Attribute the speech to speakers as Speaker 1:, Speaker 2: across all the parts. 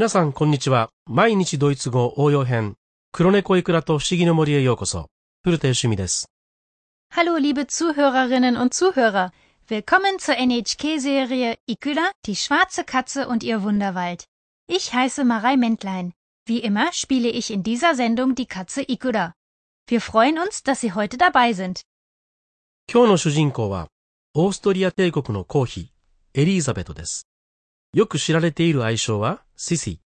Speaker 1: 皆さん、こんにちは。毎日ドイツ語応用編。黒猫イクラと不思議の森へようこそ。古田よしみです。
Speaker 2: Hallo, liebe Zuhörerinnen und Zuhörer. Willkommen zur NHK-Serie Ikula, die schwarze Katze und ihr Wunderwald. Ich heiße Marei Mentlein. Wie immer spiele ich in dieser Sendung die Katze Ikula. Wir freuen uns, dass Sie heute dabei sind.
Speaker 1: 今日の主人公は、オーストリア帝国の皇妃、エリーザベトです。よく知られている愛称は、シシー。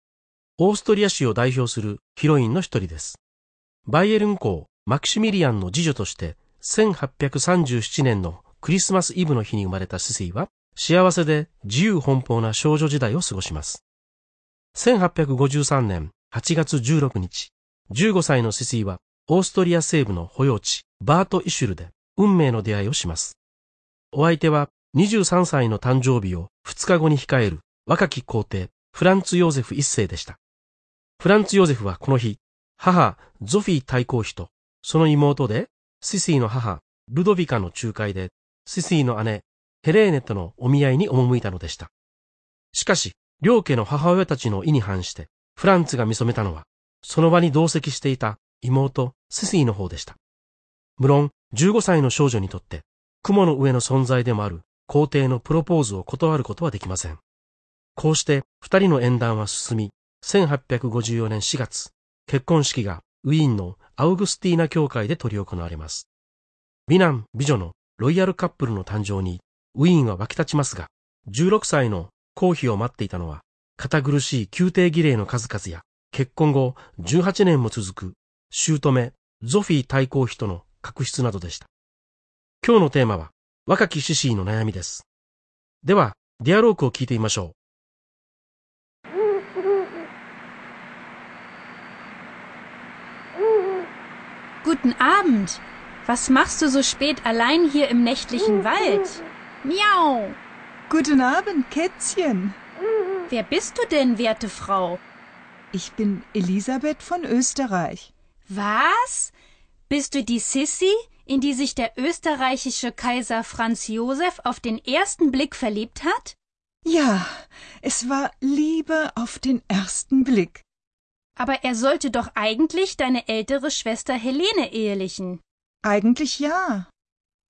Speaker 1: オーストリア史を代表するヒロインの一人です。バイエルン公、マクシミリアンの次女として、1837年のクリスマスイブの日に生まれたシシーは、幸せで自由奔放な少女時代を過ごします。1853年8月16日、15歳のシシーは、オーストリア西部の保養地、バート・イシュルで運命の出会いをします。お相手は23歳の誕生日を2日後に控える若き皇帝フランツ・ヨーゼフ一世でした。フランツ・ヨーゼフはこの日、母ゾフィー大公妃とその妹でシシーの母ルドビカの仲介でシシーの姉ヘレーネとのお見合いに赴いたのでした。しかし、両家の母親たちの意に反してフランツが見初めたのはその場に同席していた妹シシーの方でした。無論15歳の少女にとって雲の上の存在でもある皇帝のプロポーズを断ることはできません。こうして二人の縁談は進み、1854年4月、結婚式がウィーンのアウグスティーナ教会で執り行われます。美男美女のロイヤルカップルの誕生にウィーンは沸き立ちますが、16歳の皇妃を待っていたのは、堅苦しい宮廷儀礼の数々や、結婚後18年も続く姑ゾフィー大公妃との確執などでした。今日のテーマは、若きシシーの悩みです。では、ディアロークを聞いてみましょう
Speaker 2: Guten Abend. Was machst du so spät allein hier im nächtlichen Wald? Miau.
Speaker 3: Guten Abend, Kätzchen.
Speaker 2: Wer bist du denn, werte Frau?
Speaker 3: Ich bin Elisabeth von Österreich.
Speaker 2: Was? Bist du die Sissi, in die sich der österreichische Kaiser Franz Josef auf den ersten Blick verliebt hat?
Speaker 3: Ja, es war Liebe auf den ersten Blick.
Speaker 2: Aber er sollte doch eigentlich deine ältere Schwester Helene ehelichen.
Speaker 3: Eigentlich ja.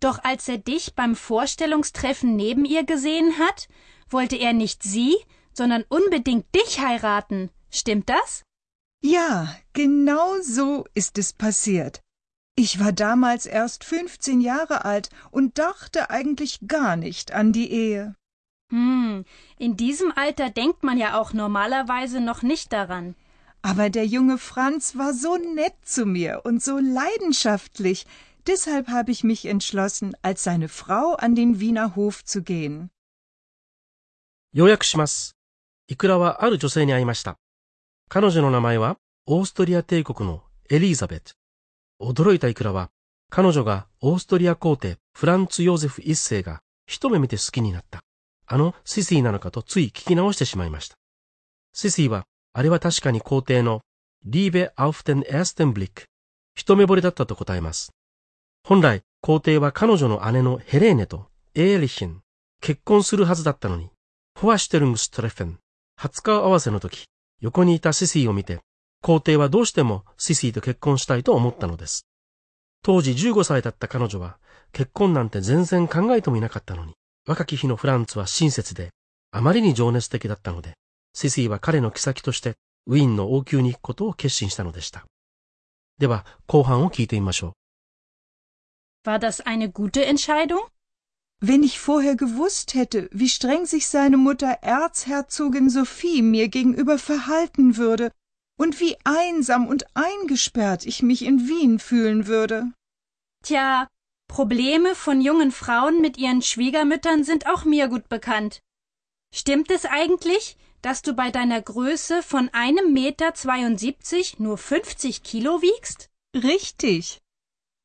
Speaker 2: Doch als er dich beim Vorstellungstreffen neben ihr gesehen hat, wollte er nicht sie, sondern unbedingt dich heiraten. Stimmt das?
Speaker 3: Ja, genau so ist es passiert. Ich war damals erst 15 Jahre alt und dachte eigentlich gar nicht an die Ehe.
Speaker 2: Hm, in diesem Alter denkt man ja auch normalerweise noch nicht daran.
Speaker 3: Aber der junge Franz war so nett zu mir und so leidenschaftlich, deshalb habe ich mich entschlossen, als seine Frau an den Wiener Hof zu gehen.
Speaker 1: う。要約します。イクラはある女性に会いました。彼女の名前は、オーストリア帝国のエリザベト。驚いたイクラは、彼女がオーストリア皇帝フランツ・ヨーゼフ一世が一目見て好きになった。あのシシーなのかとつい聞き直してしまいました。シシーは、あれは確かに皇帝のリーベ・アウフテン・エステンブリック、一目惚れだったと答えます。本来、皇帝は彼女の姉のヘレーネとエーリヒン、結婚するはずだったのに、フォアシュテルングストレフェン、初顔合わせの時、横にいたシシーを見て、皇帝はどうしてもシシーと結婚したいと思ったのです。当時15歳だった彼女は、結婚なんて全然考えてもいなかったのに、若き日のフランツは親切で、あまりに情熱的だったので、シシーは彼の妃として、ウィーンの王宮に行くことを決心したのでした。では、後半を聞いてみましょう。
Speaker 2: War das eine gute Entscheidung?
Speaker 3: Wenn ich vorher gewusst hätte, wie streng sich seine Mutter Erzherzogin Sophie mir gegenüber verhalten würde und wie einsam und eingesperrt ich mich in Wien fühlen würde.
Speaker 2: Tja, Probleme von jungen Frauen mit ihren Schwiegermüttern sind auch mir gut bekannt. Stimmt es eigentlich, dass du bei deiner Größe von einem Meter 72 nur 50 Kilo wiegst?
Speaker 3: Richtig.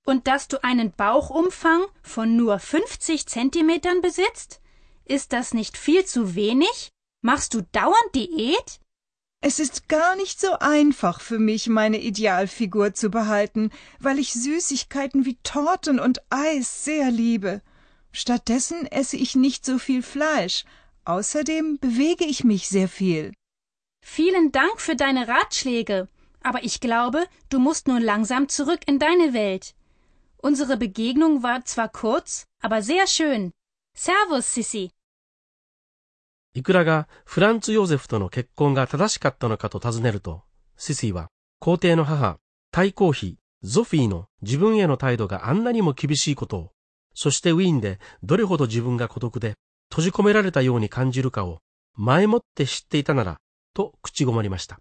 Speaker 2: Und dass du einen Bauchumfang von nur 50 Zentimetern besitzt? Ist das nicht viel zu wenig? Machst du dauernd Diät?
Speaker 3: Es ist gar nicht so einfach für mich, meine Idealfigur zu behalten, weil ich Süßigkeiten wie Torten und Eis sehr liebe. Stattdessen esse ich nicht so viel Fleisch. Außerdem bewege ich mich sehr viel.
Speaker 2: Vielen Dank für deine Ratschläge, aber ich glaube, du musst nun langsam zurück in deine Welt. Unsere Begegnung war zwar kurz, aber sehr schön. Servus, Sissi.
Speaker 1: イクラがフランツ・ヨーゼフとの結婚が正しかったのかと尋ねると、シシーは皇帝の母、太皇妃、ゾフィーの自分への態度があんなにも厳しいことを、そしてウィーンでどれほど自分が孤独で 閉じ込められたように感じるかを前もって知っていたなら、と口ごもりました。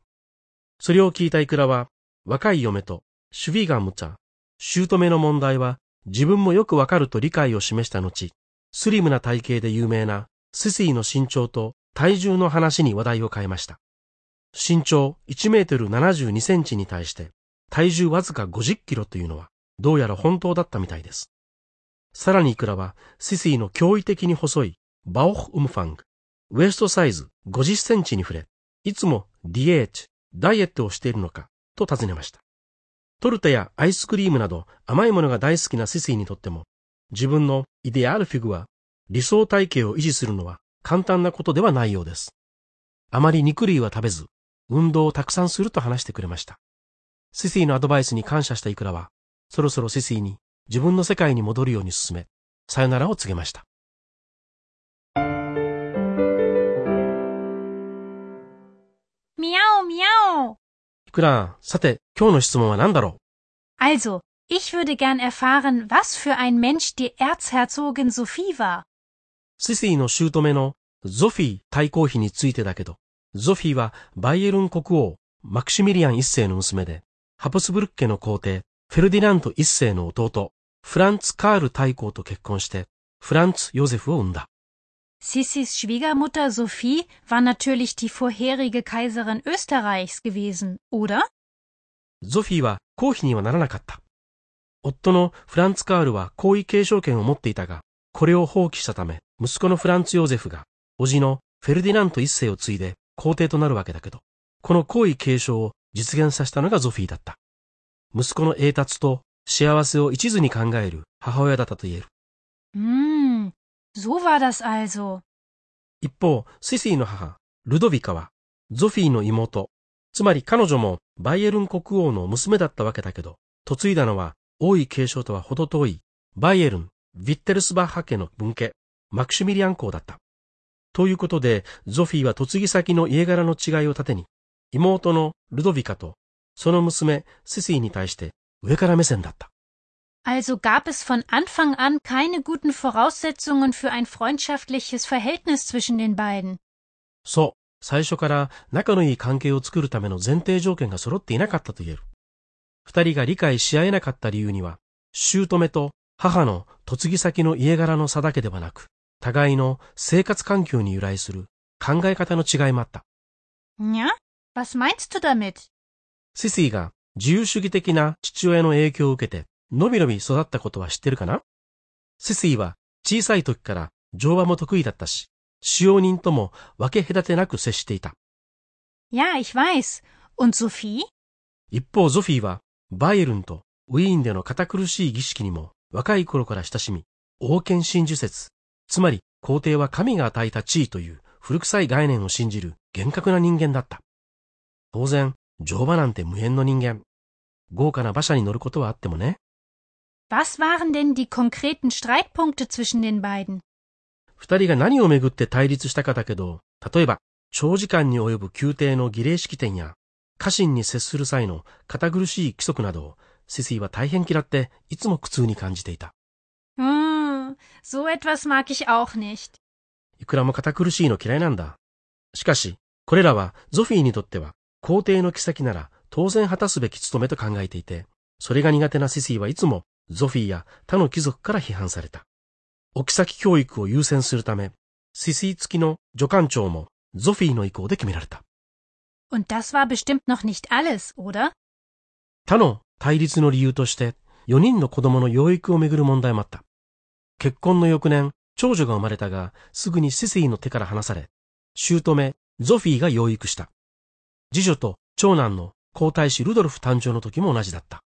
Speaker 1: それを聞いたイクラは、若い嫁とシュビーガンムチャ、姑の問題は自分もよくわかると理解を示した後、スリムな体型で有名なスシーの身長と体重の話に話題を変えました。身長1メートル72センチに対して体重わずか50キロというのはどうやら本当だったみたいです。さらにいくらはシシーの驚異的に細いバオフ・ウムファング、ウエストサイズ50センチに触れ、いつも DH、ダイエットをしているのかと尋ねました。トルテやアイスクリームなど甘いものが大好きなシシーにとっても自分のイデアルフィグは理想体型を維持するのは簡単なことではないようです。あまり肉類は食べず、運動をたくさんすると話してくれました。シシーのアドバイスに感謝したイクラは、そろそろシシーに自分の世界に戻るように進め、さよならを告げました。
Speaker 2: ミャオミャオ
Speaker 1: イクラ、さて、今日の質問は何だろ
Speaker 2: う？Also, ich würde gern erfahren, was für ein Mensch die Erzherzogin Sophie war.
Speaker 1: シシーの姑のゾフィー太后妃についてだけど、ゾフィーはバイエルン国王マクシミリアン一世の娘で、ハプスブルク家の皇帝フェルディナント一世の弟、フランツ・カール太后と結婚して、フランツ・ヨゼフを生んだ。
Speaker 2: Sissis Schwiegermutter Sophie war natürlich die vorherige Kaiserin Österreichs gewesen, oder?
Speaker 1: ゾフィーは皇妃にはならなかった。夫のフランツ・カールは皇位継承権を持っていたが、これを放棄したため、息子のフランツ・ヨーゼフが、叔父のフェルディナント一世を継いで皇帝となるわけだけど、この皇位継承を実現させたのがゾフィーだった。息子の栄達と幸せを一途に考える母親だったと言える。
Speaker 2: うーん、so war das also.
Speaker 1: 一方、シシーの母、ルドビカは、ゾフィーの妹、つまり彼女もバイエルン国王の娘だったわけだけど、嫁いだのは王位継承とは程遠いバイエルン、ヴィッテルスバッハ家の分家、マクシュミリアン公だった。ということで、ゾフィーは嫁ぎ先の家柄の違いを盾に、妹のルドビカとその娘セシーに対して上から目線だった。
Speaker 2: Also gab es von Anfang an keine guten Voraussetzungen für ein freundschaftliches Verhältnis zwischen den beiden.
Speaker 1: そう。最初から仲のいい関係を作るための前提条件が揃っていなかったと言える。二人が理解し合えなかった理由には、姑と母の嫁ぎ先の家柄の差だけではなく、互いの生活環境に由来する考え方の違いもあった。
Speaker 2: Ja? Was meinst du damit?
Speaker 1: シシーが自由主義的な父親の影響を受けて、のびのび育ったことは知ってるかな？シシーは小さい時から乗馬も得意だったし、使用人とも分け隔てなく接していた。
Speaker 2: Ja, ich weiß. Und Sophie?
Speaker 1: 一方、ゾフィーはバイエルンとウィーンでの堅苦しい儀式にも若い頃から親しみ、王権真珠説、つまり皇帝は神が与えた地位という古臭い概念を信じる厳格な人間だった。当然、乗馬なんて無縁の人間。豪華な馬車に乗ることはあってもね。
Speaker 2: Was waren denn die konkreten Streitpunkte zwischen den beiden?
Speaker 1: 二人が何をめぐって対立したかだけど、例えば、長時間に及ぶ宮廷の儀礼式典や、家臣に接する際の堅苦しい規則などを、シシーは大変嫌っていつも苦痛に感じていた。
Speaker 2: うーん、so etwas mag ich auch nicht.
Speaker 1: いくらも堅苦しいの嫌いなんだ。しかし、これらはゾフィーにとっては皇帝の妃なら当然果たすべき務めと考えていて、それが苦手なシシーはいつもゾフィーや他の貴族から批判された。お妃教育を優先するため、シシー付きの助官長もゾフィーの意向で決められた。
Speaker 2: Und das war bestimmt noch nicht alles, oder?
Speaker 1: 他の対立の理由として、4人の子供の養育をめぐる問題もあった。結婚の翌年、長女が生まれたが、すぐにシシーの手から離され、姑、ゾフィーが養育した。次女と長男の皇太子ルドルフ誕生の時も同じだった。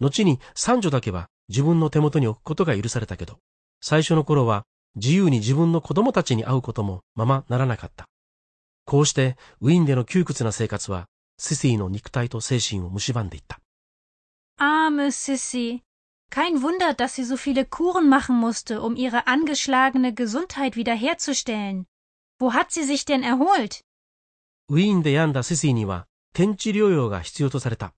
Speaker 1: 後に三女だけは自分の手元に置くことが許されたけど、最初の頃は自由に自分の子供たちに会うこともままならなかった。こうしてウィーンでの窮屈な生活はシシーの肉体と精神を蝕んでいった。
Speaker 2: Arme Sissy. Kein Wunder, dass sie so viele Kuren machen musste, um ihre angeschlagene Gesundheit wiederherzustellen. Wo hat sie sich denn erholt?
Speaker 1: ウィーンで病んだシシーには天地療養が必要とされた。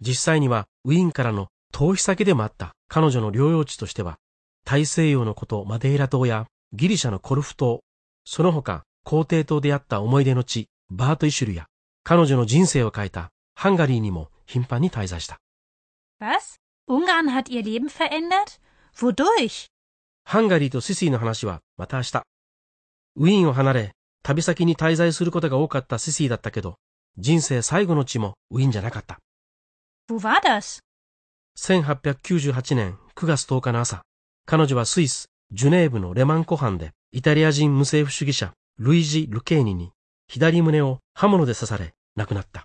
Speaker 1: 実際にはウィーンからの逃避先でもあった彼女の療養地としては、大西洋のことマデイラ島やギリシャのコルフ島、その他皇帝と出会った思い出の地バートイシュルや彼女の人生を変えたハンガリーにも頻繁に滞在した。
Speaker 2: Was? Ungarn hat ihr Leben verändert? Wodurch?
Speaker 1: ハンガリーとシシーの話はまた明日。ウィーンを離れ、旅先に滞在することが多かったシシーだったけど、人生最後の地もウィーンじゃなかった。
Speaker 2: Wo war das?
Speaker 1: 1898年9月10日の朝、彼女はスイス、ジュネーブのレマン湖畔で、イタリア人無政府主義者、ルイジ・ルケーニに、左胸を刃物で刺され、亡くなった。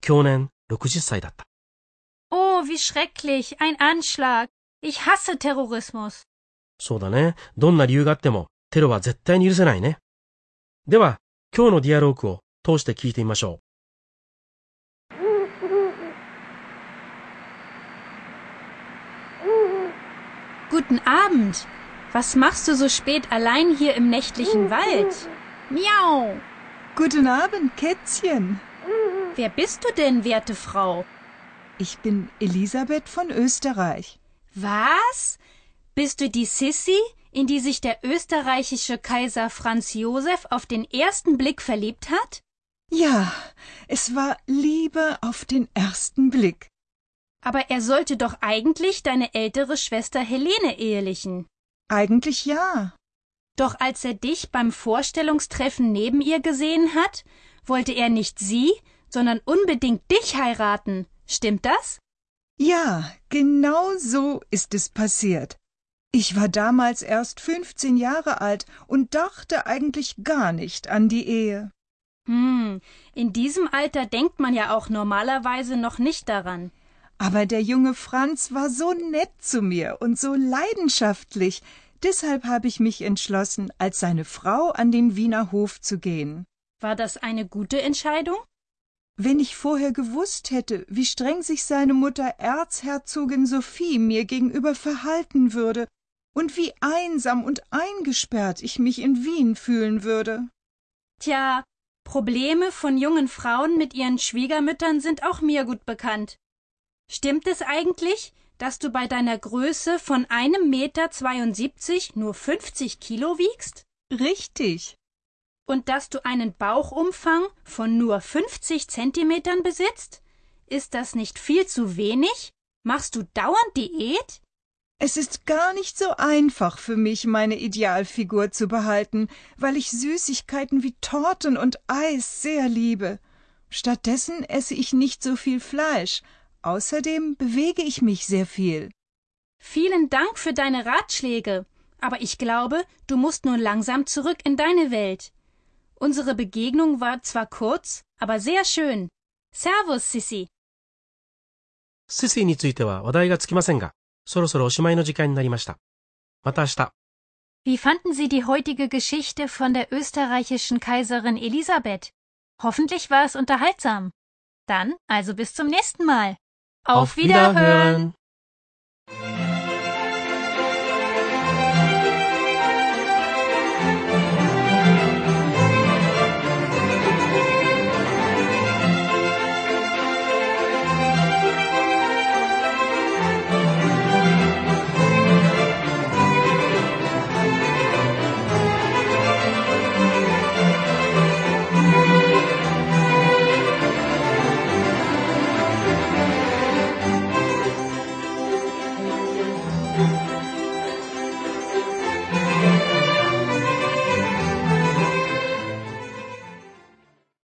Speaker 1: 去年60歳だった。
Speaker 2: Oh, wie schrecklich, ein Anschlag. Ich hasse Terrorismus.
Speaker 1: そうだね。どんな理由があっても、テロは絶対に許せないね。では、今日のディアローグを通して聞いてみましょう。
Speaker 2: Guten Abend. Was machst du so spät allein hier im nächtlichen Wald? Miau.
Speaker 3: Guten Abend, Kätzchen.
Speaker 2: Wer bist du denn, werte Frau?
Speaker 3: Ich bin Elisabeth von Österreich.
Speaker 2: Was? Bist du die Sissy, in die sich der österreichische Kaiser Franz Josef auf den ersten Blick verliebt hat?
Speaker 3: Ja, es war Liebe auf den ersten Blick.
Speaker 2: Aber er sollte doch eigentlich deine ältere Schwester Helene ehelichen.
Speaker 3: Eigentlich ja.
Speaker 2: Doch als er dich beim Vorstellungstreffen neben ihr gesehen hat, wollte er nicht sie, sondern unbedingt dich heiraten. Stimmt das?
Speaker 3: Ja, genau so ist es passiert. Ich war damals erst fünfzehn Jahre alt und dachte eigentlich gar nicht an die Ehe.
Speaker 2: Hm, in diesem Alter denkt man ja auch normalerweise noch nicht daran.
Speaker 3: Aber der junge Franz war so nett zu mir und so leidenschaftlich, deshalb habe ich mich entschlossen, als seine Frau an den Wiener Hof zu gehen.
Speaker 2: War das eine gute Entscheidung?
Speaker 3: Wenn ich vorher gewusst hätte, wie streng sich seine Mutter Erzherzogin Sophie mir gegenüber verhalten würde und wie einsam und eingesperrt ich mich in Wien fühlen würde.
Speaker 2: Tja, Probleme von jungen Frauen mit ihren Schwiegermüttern sind auch mir gut bekannt. Stimmt es eigentlich, dass du bei deiner Größe von einem Meter zweiundsiebzig nur fünfzig Kilo wiegst?
Speaker 3: Richtig
Speaker 2: und dass du einen Bauchumfang von nur 50 Zentimetern besitzt? Ist das nicht viel zu wenig? Machst du dauernd Diät?
Speaker 3: Es ist gar nicht so einfach für mich, meine Idealfigur zu behalten, weil ich Süßigkeiten wie Torten und Eis sehr liebe. Stattdessen esse ich nicht so viel Fleisch. Außerdem bewege ich mich sehr viel.
Speaker 2: Vielen Dank für deine Ratschläge. Aber ich glaube, du musst nun langsam zurück in deine Welt. Unsere Begegnung war zwar kurz, aber sehr schön. Servus, Sissi.
Speaker 1: シシについては話題がつきませんが、そろそろおしまいの時間になりました。また明日。
Speaker 2: Wie fanden Sie die heutige Geschichte von der österreichischen Kaiserin Elisabeth? Hoffentlich war es unterhaltsam. Dann also bis zum nächsten Mal.
Speaker 1: Auf Wiederhören!